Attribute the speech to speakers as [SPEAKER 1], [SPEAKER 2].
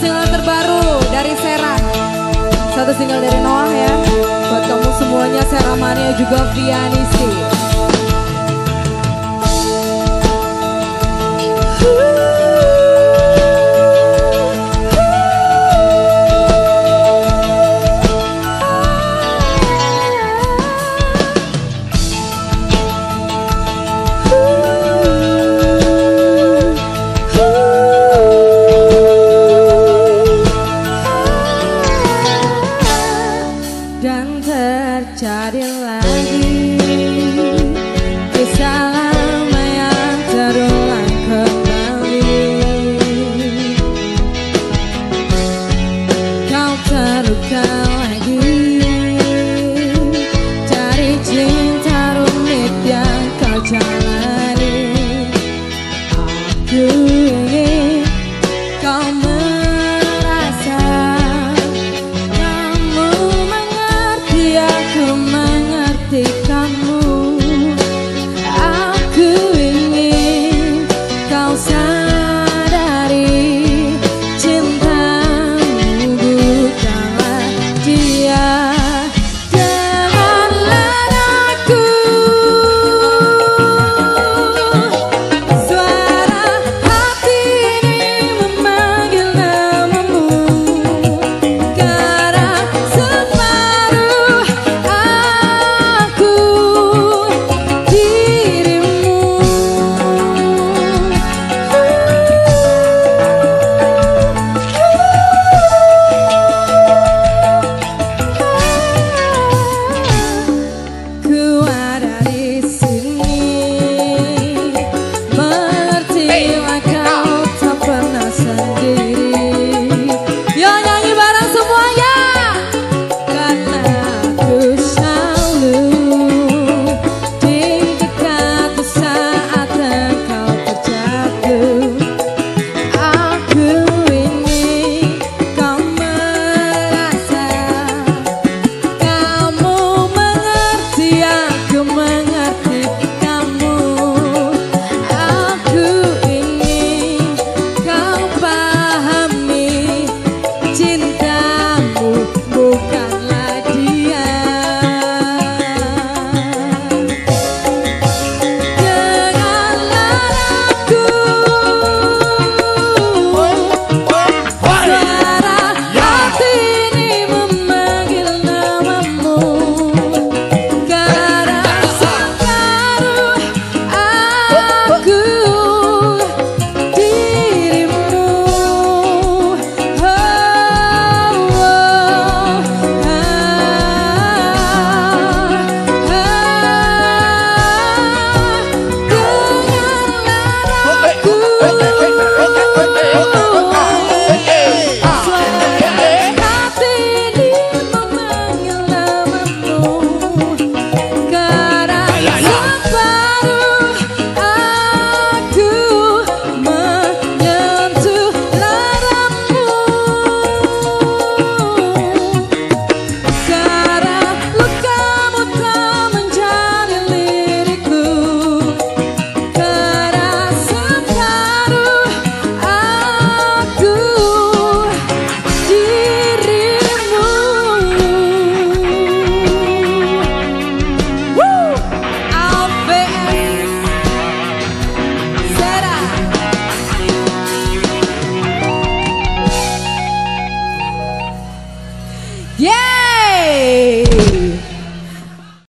[SPEAKER 1] Single terbaru dari Sera Satu single dari Noah ya. Buat kamu semuanya Sera Mania juga Vianisi dan terjadi lagi kesalahan